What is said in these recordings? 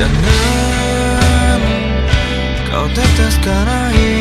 Jangan kau teteskan air.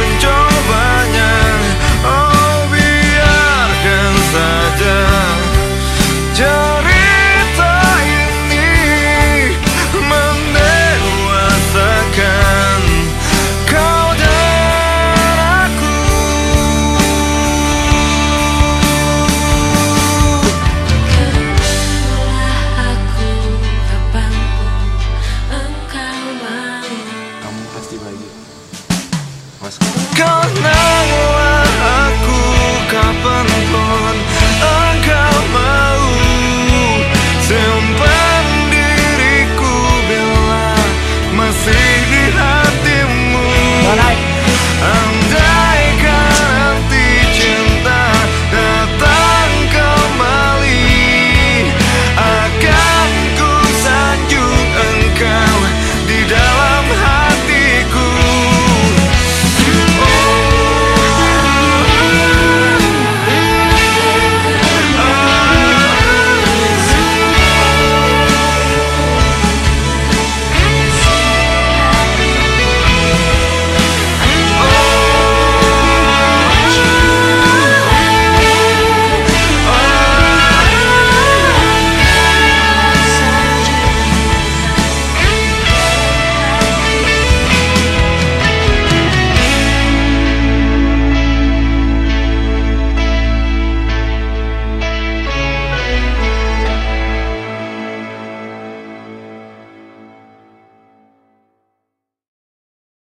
남은 적 Cause now